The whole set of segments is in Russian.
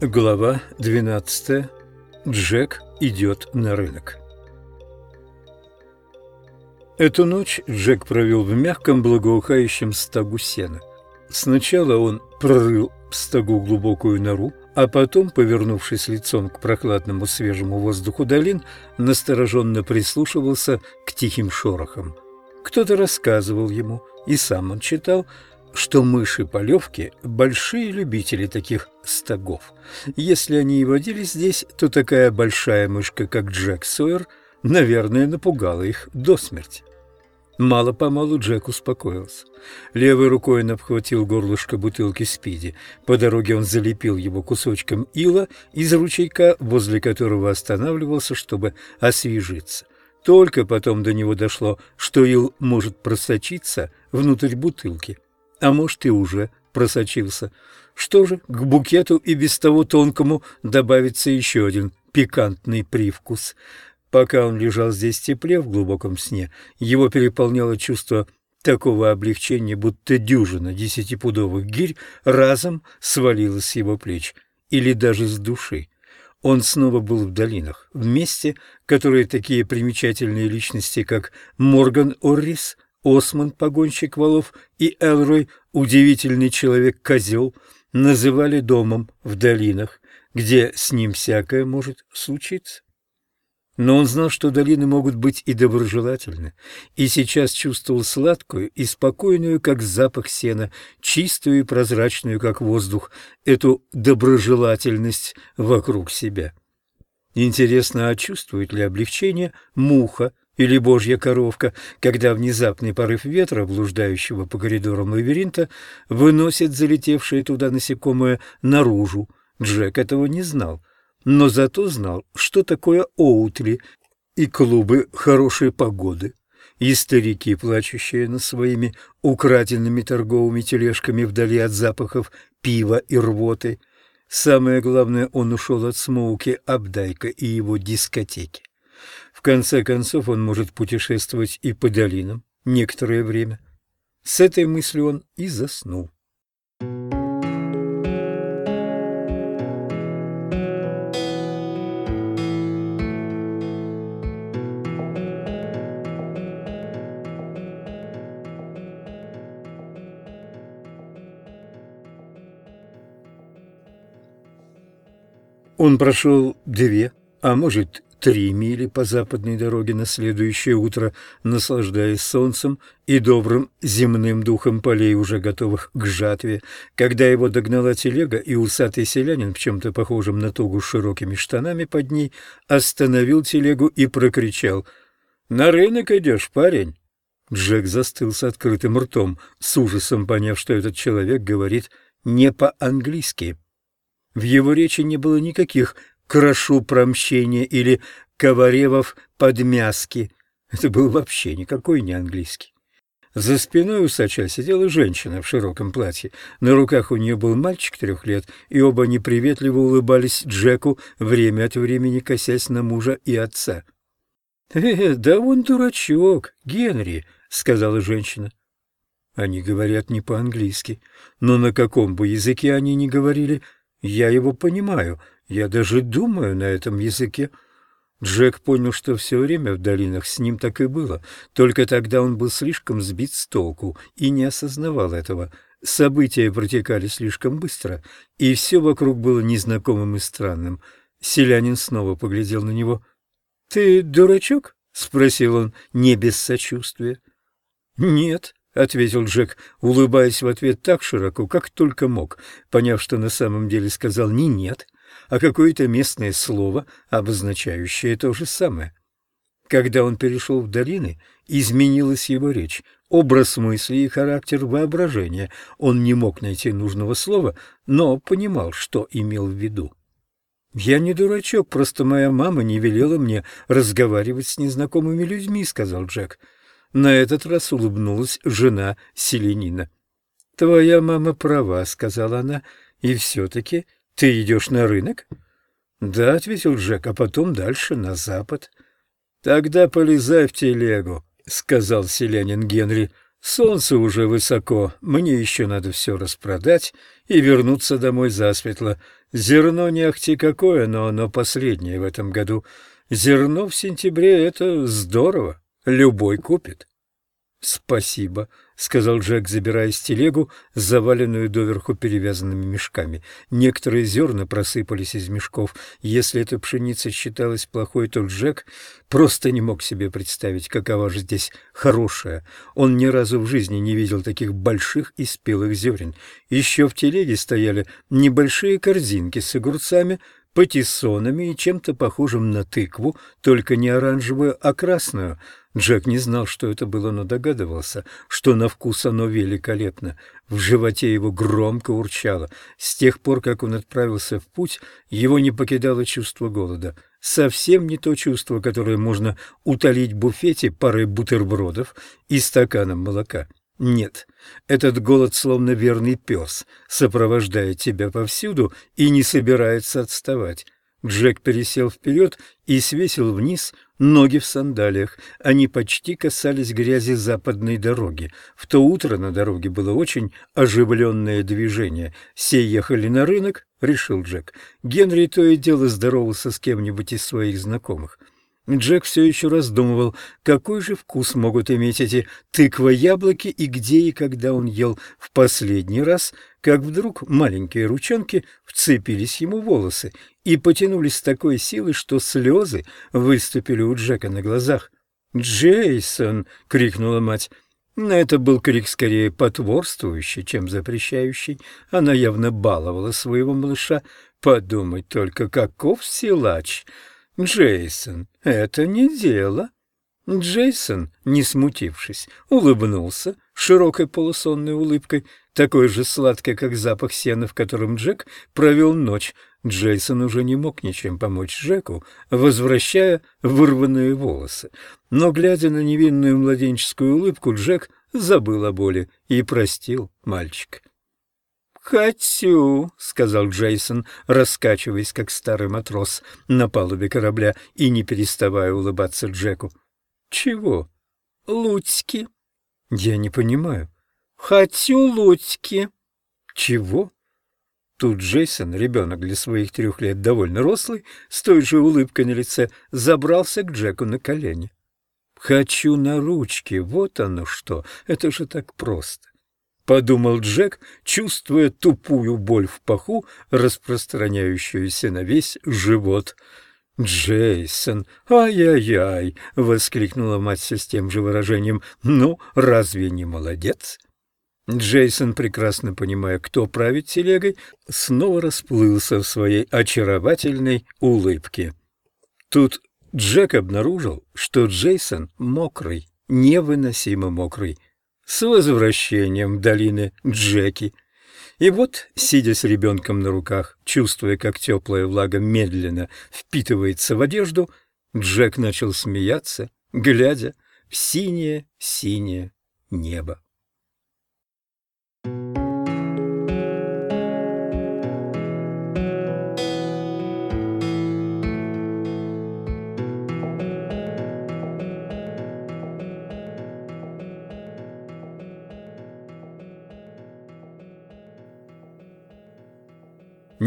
Глава 12. Джек идет на рынок. Эту ночь Джек провел в мягком благоухающем стогу сена. Сначала он прорыл в стогу глубокую нору, а потом, повернувшись лицом к прохладному свежему воздуху долин, настороженно прислушивался к тихим шорохам. Кто-то рассказывал ему, и сам он читал, что мыши-полевки – большие любители таких стогов. Если они и водились здесь, то такая большая мышка, как Джек Сойер, наверное, напугала их до смерти. Мало-помалу Джек успокоился. Левой рукой он обхватил горлышко бутылки спиди. По дороге он залепил его кусочком ила из ручейка, возле которого останавливался, чтобы освежиться. Только потом до него дошло, что ил может просочиться внутрь бутылки – а может и уже просочился. Что же, к букету и без того тонкому добавится еще один пикантный привкус. Пока он лежал здесь в тепле в глубоком сне, его переполняло чувство такого облегчения, будто дюжина десятипудовых гирь разом свалилась с его плеч или даже с души. Он снова был в долинах, в месте, которое такие примечательные личности, как Морган Оррис, Осман, погонщик валов, и Элрой, удивительный человек-козел, называли домом в долинах, где с ним всякое может случиться. Но он знал, что долины могут быть и доброжелательны, и сейчас чувствовал сладкую и спокойную, как запах сена, чистую и прозрачную, как воздух, эту доброжелательность вокруг себя. Интересно, а чувствует ли облегчение муха, или божья коровка, когда внезапный порыв ветра, блуждающего по коридорам лабиринта, выносит залетевшее туда насекомое наружу. Джек этого не знал, но зато знал, что такое оутли и клубы хорошей погоды, и старики, плачущие над своими украденными торговыми тележками вдали от запахов пива и рвоты. Самое главное, он ушел от Смоуки, Абдайка и его дискотеки. В конце концов, он может путешествовать и по долинам некоторое время. С этой мыслью он и заснул. Он прошел две, а может три мили по западной дороге на следующее утро, наслаждаясь солнцем и добрым земным духом полей, уже готовых к жатве, когда его догнала телега, и усатый селянин в чем-то похожем на тогу с широкими штанами под ней остановил телегу и прокричал «На рынок идешь, парень?» Джек застыл с открытым ртом, с ужасом поняв, что этот человек говорит не по-английски. В его речи не было никаких крошу промщение или коваревов подмяски. Это был вообще никакой не английский. За спиной усача сидела женщина в широком платье. На руках у нее был мальчик трех лет, и оба неприветливо улыбались Джеку, время от времени косясь на мужа и отца. «Э, да он дурачок, Генри», — сказала женщина. Они говорят не по-английски, но на каком бы языке они ни говорили, я его понимаю, я даже думаю на этом языке. Джек понял, что все время в долинах с ним так и было, только тогда он был слишком сбит с толку и не осознавал этого. События протекали слишком быстро, и все вокруг было незнакомым и странным. Селянин снова поглядел на него. — Ты дурачок? — спросил он, не без сочувствия. — Нет, — ответил Джек, улыбаясь в ответ так широко, как только мог, поняв, что на самом деле сказал не «нет», а какое-то местное слово, обозначающее то же самое. Когда он перешел в долины, изменилась его речь, образ мысли и характер воображения. Он не мог найти нужного слова, но понимал, что имел в виду. «Я не дурачок, просто моя мама не велела мне разговаривать с незнакомыми людьми», — сказал Джек. На этот раз улыбнулась жена селенина. «Твоя мама права», — сказала она, — «и все-таки «Ты идешь на рынок?» «Да», — ответил Джек, — «а потом дальше, на запад». «Тогда полезай в телегу», — сказал селянин Генри. Солнце уже высоко, мне еще надо все распродать и вернуться домой засветло. Зерно не ахти какое, но оно последнее в этом году. Зерно в сентябре — это здорово, любой купит. — Спасибо, — сказал Джек, забирая с телегу, заваленную доверху перевязанными мешками. Некоторые зерна просыпались из мешков. Если эта пшеница считалась плохой, то Джек просто не мог себе представить, какова же здесь хорошая. Он ни разу в жизни не видел таких больших и спелых зерен. Еще в телеге стояли небольшие корзинки с огурцами, патиссонами и чем-то похожим на тыкву, только не оранжевую, а красную. Джек не знал, что это было, но догадывался, что на вкус оно великолепно. В животе его громко урчало. С тех пор, как он отправился в путь, его не покидало чувство голода. Совсем не то чувство, которое можно утолить в буфете парой бутербродов и стаканом молока. Нет, этот голод словно верный пес, сопровождает тебя повсюду и не собирается отставать. Джек пересел вперед и свесил вниз ноги в сандалиях. Они почти касались грязи западной дороги. В то утро на дороге было очень оживленное движение. Все ехали на рынок, решил Джек. Генри то и дело здоровался с кем-нибудь из своих знакомых. Джек все еще раздумывал, какой же вкус могут иметь эти тыква-яблоки и где и когда он ел в последний раз, как вдруг маленькие ручонки вцепились ему в волосы и потянулись с такой силой, что слезы выступили у Джека на глазах. «Джейсон!» — крикнула мать. Но это был крик скорее потворствующий, чем запрещающий. Она явно баловала своего малыша. Подумать только, каков силач! «Джейсон, это не дело». Джейсон, не смутившись, улыбнулся широкой полусонной улыбкой, такой же сладкой, как запах сена, в котором Джек провел ночь. Джейсон уже не мог ничем помочь Джеку, возвращая вырванные волосы. Но, глядя на невинную младенческую улыбку, Джек забыл о боли и простил мальчика. «Хочу», — сказал Джейсон, раскачиваясь, как старый матрос на палубе корабля и не переставая улыбаться Джеку. «Чего?» «Луцки». «Я не понимаю». «Хочу луцки». «Чего?» Тут Джейсон, ребенок для своих трех лет довольно рослый, с той же улыбкой на лице, забрался к Джеку на колени. «Хочу на ручки, вот оно что, это же так просто подумал Джек, чувствуя тупую боль в паху, распространяющуюся на весь живот. «Джейсон! Ай-яй-яй!» — воскликнула мать с тем же выражением. «Ну, разве не молодец?» Джейсон, прекрасно понимая, кто правит телегой, снова расплылся в своей очаровательной улыбке. Тут Джек обнаружил, что Джейсон мокрый, невыносимо мокрый с возвращением долины Джеки. И вот, сидя с ребенком на руках, чувствуя, как теплая влага медленно впитывается в одежду, Джек начал смеяться, глядя в синее-синее небо.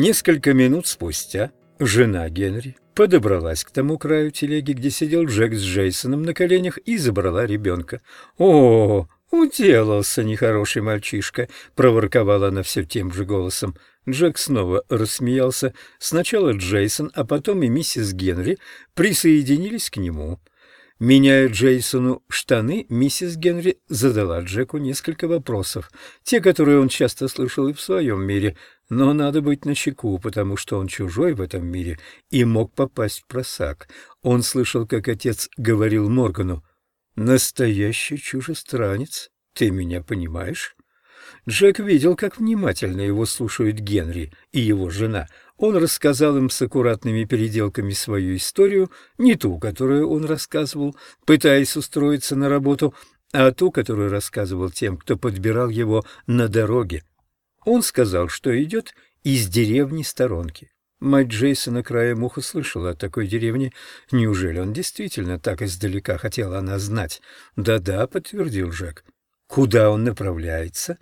Несколько минут спустя жена Генри подобралась к тому краю телеги, где сидел Джек с Джейсоном на коленях, и забрала ребенка. «О, уделался нехороший мальчишка!» — проворковала она все тем же голосом. Джек снова рассмеялся. Сначала Джейсон, а потом и миссис Генри присоединились к нему. Меняя Джейсону штаны, миссис Генри задала Джеку несколько вопросов, те, которые он часто слышал и в своем мире, но надо быть начеку, потому что он чужой в этом мире и мог попасть в просак. Он слышал, как отец говорил Моргану, «Настоящий чужестранец, ты меня понимаешь?» Джек видел, как внимательно его слушают Генри и его жена. Он рассказал им с аккуратными переделками свою историю, не ту, которую он рассказывал, пытаясь устроиться на работу, а ту, которую рассказывал тем, кто подбирал его на дороге. Он сказал, что идет из деревни сторонки. Мать Джейсона краем уха слышала о такой деревне. Неужели он действительно так издалека хотел она знать? Да-да, подтвердил Джек. куда он направляется.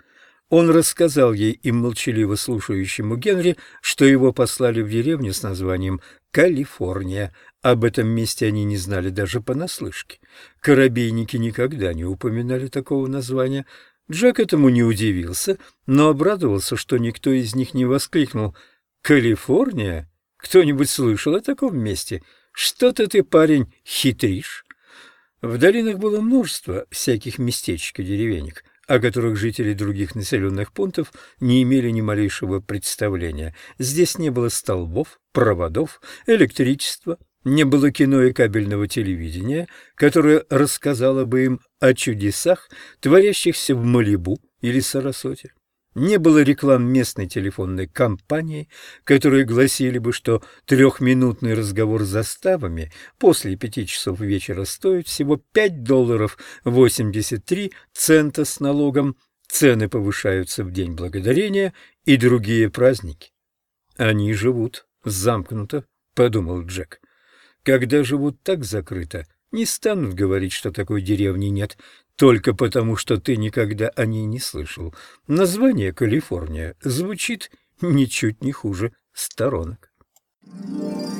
Он рассказал ей и молчаливо слушающему Генри, что его послали в деревню с названием Калифорния. Об этом месте они не знали даже понаслышке. Корабейники никогда не упоминали такого названия. Джек этому не удивился, но обрадовался, что никто из них не воскликнул «Калифорния? Кто-нибудь слышал о таком месте? Что-то ты, парень, хитришь». В долинах было множество всяких местечек и деревенек, о которых жители других населенных пунктов не имели ни малейшего представления. Здесь не было столбов, проводов, электричества, не было кино и кабельного телевидения, которое рассказало бы им о чудесах, творящихся в Малибу или Сарасоте. Не было реклам местной телефонной компании, которые гласили бы, что трехминутный разговор с заставами после пяти часов вечера стоит всего 5 долларов 83 цента с налогом, цены повышаются в День Благодарения и другие праздники. «Они живут замкнуто», — подумал Джек. «Когда живут так закрыто, не станут говорить, что такой деревни нет, только потому, что ты никогда о ней не слышал. Название Калифорния звучит ничуть не хуже сторонок. Thank you.